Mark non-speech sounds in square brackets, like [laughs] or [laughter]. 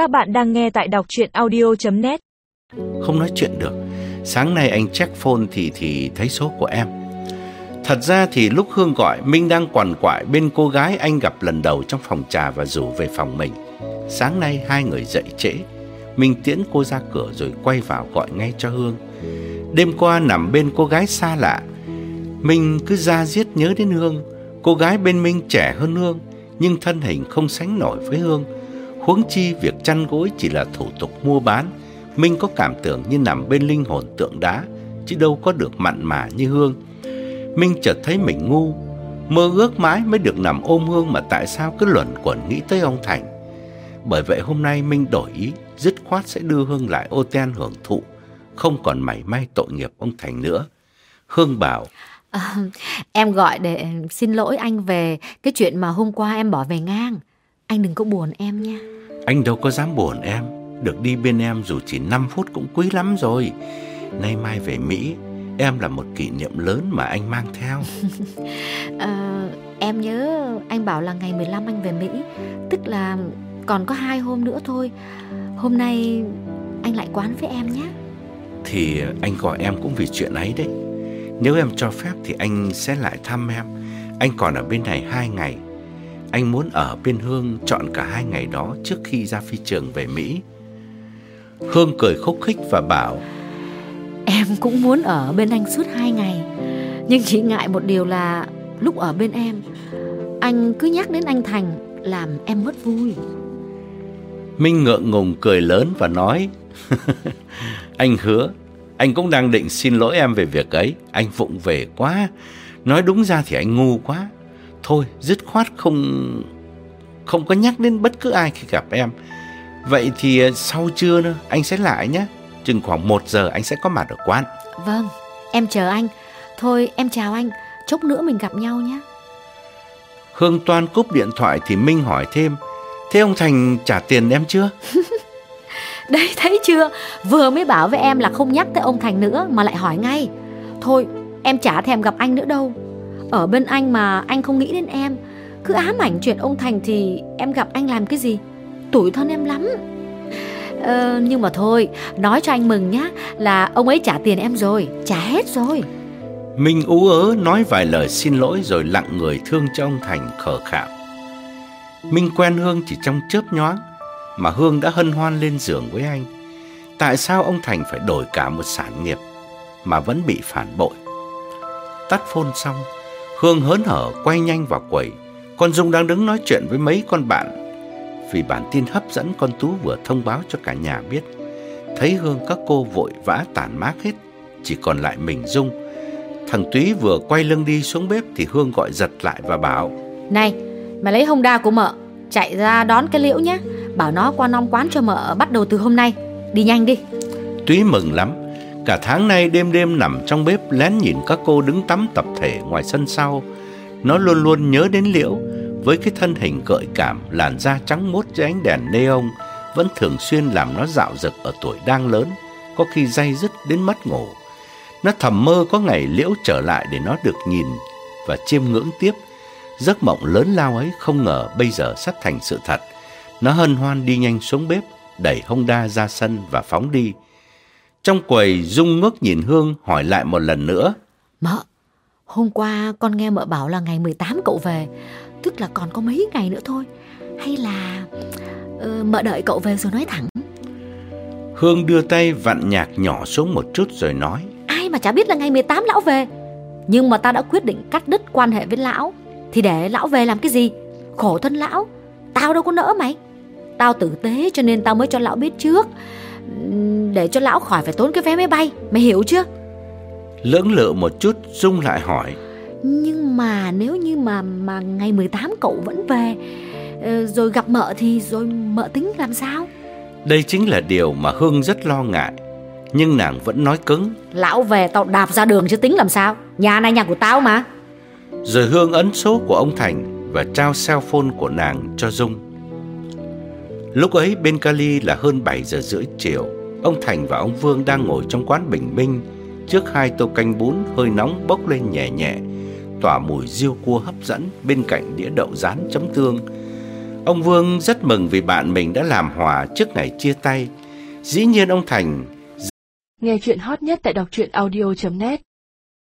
Các bạn đang nghe tại đọc chuyện audio.net Không nói chuyện được. Sáng nay anh check phone thì thì thấy số của em. Thật ra thì lúc Hương gọi, Minh đang quằn quại bên cô gái anh gặp lần đầu trong phòng trà và rủ về phòng mình. Sáng nay hai người dậy trễ. Minh tiễn cô ra cửa rồi quay vào gọi ngay cho Hương. Đêm qua nằm bên cô gái xa lạ. Minh cứ ra giết nhớ đến Hương. Cô gái bên Minh trẻ hơn Hương, Nhưng thân hình không sánh nổi với Hương. Huống chi việc chăn gối chỉ là thủ tục mua bán Minh có cảm tưởng như nằm bên linh hồn tượng đá Chứ đâu có được mặn mà như Hương. Minh chợt thấy mình ngu Mơ ước mãi mới được nằm ôm Hương Mà tại sao cứ luẩn quẩn nghĩ tới ông Thành. Bởi vậy hôm nay Minh đổi ý Dứt khoát sẽ đưa Hương lại ô ten hưởng thụ Không còn mảy may tội nghiệp ông Thành nữa. Hương bảo À, [laughs] em gọi để xin lỗi anh về cái chuyện mà hôm qua em bỏ về ngang. Anh đừng có buồn em nha. Anh đâu có dám buồn em Được đi bên em dù chỉ 5 phút cũng quý lắm rồi Nay mai về Mỹ Em là một kỷ niệm lớn mà anh mang theo À, [laughs] em nhớ anh bảo là ngày 15 anh về Mỹ, tức là còn có hai hôm nữa thôi. Hôm nay anh lại quán với em nhé. Thì anh gọi em cũng vì chuyện ấy đấy Nếu em cho phép thì anh sẽ lại thăm em Anh còn ở bên này hai ngày Anh muốn ở bên Hương chọn cả hai ngày đó trước khi ra phi trường về Mỹ. Hương cười khúc khích và bảo Em cũng muốn ở bên anh suốt hai ngày, nhưng chỉ ngại một điều là lúc ở bên em, anh cứ nhắc đến anh Thành làm em mất vui. Minh ngượng ngùng cười lớn và nói [laughs] Anh hứa Anh cũng đang định xin lỗi em về việc ấy. Anh vụng về quá. Nói đúng ra thì anh ngu quá Thôi dứt khoát không Không có nhắc đến bất cứ ai khi gặp em. Vậy thì ờ, sau trưa nữa Anh sẽ lại nhé. Chừng khoảng 1 giờ anh sẽ có mặt ở quán. Vâng, em chờ anh. Thôi em chào anh, chốc nữa mình gặp nhau nhé. Hương Toan cúp điện thoại thì Minh hỏi thêm. Thế ông Thành trả tiền em chưa? [laughs] Đấy thấy chưa? Vừa mới bảo với em là không nhắc tới ông Thành nữa Mà lại hỏi ngay. Thôi em chả thèm gặp anh nữa đâu ở bên anh mà anh không nghĩ đến em Cứ ám ảnh chuyện ông Thành thì Em gặp anh làm cái gì Tủi thân em lắm ờ, Nhưng mà thôi Nói cho anh mừng nhá Là ông ấy trả tiền em rồi Trả hết rồi Minh ú ớ nói vài lời xin lỗi rồi lặng người thương cho ông Thành khờ khạo. Minh quen Hương chỉ trong chớp nhoáng mà Hương đã hân hoan lên giường với anh. Tại sao ông Thành phải đổi cả một sản nghiệp mà vẫn bị phản bội? Tắt phôn xong, Hương hớn hở quay nhanh vào quầy. Con Dung đang đứng nói chuyện với mấy con bạn vì bản tin hấp dẫn con Tú vừa thông báo cho cả nhà biết. Thấy Hương các cô vội vã tản mát hết, chỉ còn lại mình Dung. Thằng Túy vừa quay lưng đi xuống bếp thì Hương gọi giật lại và bảo Này mày lấy Honda của mợ Chạy ra đón cái liễu nhá Bảo nó qua nong quán cho mợ bắt đầu từ hôm nay Đi nhanh đi Túy mừng lắm Cả tháng nay đêm đêm nằm trong bếp lén nhìn các cô đứng tắm tập thể ngoài sân sau. Nó luôn luôn nhớ đến Liễu, Với cái thân hình gợi cảm, Làn da trắng mốt dưới ánh đèn neon, Vẫn thường xuyên làm nó dạo dực ở tuổi đang lớn, Có khi day dứt đến mất ngủ. Nó thầm mơ có ngày Liễu trở lại để nó được nhìn Và chiêm ngưỡng tiếp. Giấc mộng lớn lao ấy không ngờ bây giờ sắp thành sự thật. Nó hân hoan đi nhanh xuống bếp, Đẩy Honda ra sân và phóng đi. Trong quầy Dung ngước nhìn Hương hỏi lại một lần nữa. Mợ Hôm qua con nghe mợ bảo là ngày 18 cậu về. Tức là còn có mấy ngày nữa thôi. Hay là ờ, Mợ đợi cậu về rồi nói thẳng. Hương đưa tay vặn nhạc nhỏ xuống một chút rồi nói. Ai mà chả biết là ngày 18 lão về. Nhưng mà ta đã quyết định cắt đứt quan hệ với lão. Thì để lão về làm cái gì? Khổ thân lão. Tao đâu có nỡ mày. Tao tử tế cho nên tao mới cho lão biết trước Để cho lão khỏi phải tốn cái vé máy bay Mày hiểu chưa? Lưỡng lự một chút Dung lại hỏi. Nhưng mà nếu như mà mà ngày 18 cậu vẫn về ờ, Rồi gặp mợ thì rồi mợ tính làm sao? Đây chính là điều mà Hương rất lo ngại. Nhưng nàng vẫn nói cứng. Lão về tao đạp ra đường chứ tính làm sao? Nhà này nhà của tao mà. Rồi Hương ấn số của ông Thành Và trao cell phone của nàng cho Dung Lúc ấy bên Cali là hơn 7 giờ rưỡi chiều. Ông Thành và ông Vương đang ngồi trong quán bình minh. Trước hai tô canh bún hơi nóng bốc lên nhẹ nhẹ, Tỏa mùi riêu cua hấp dẫn bên cạnh đĩa đậu rán chấm tương. Ông Vương rất mừng vì bạn mình đã làm hòa trước ngày chia tay. Dĩ nhiên ông Thành Nghe chuyện hot nhất tại đọc audio net.